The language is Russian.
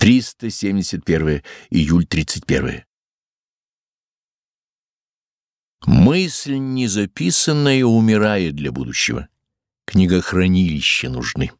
371 июль 31. Мысль незаписанная умирает для будущего. Книгохранилища нужны.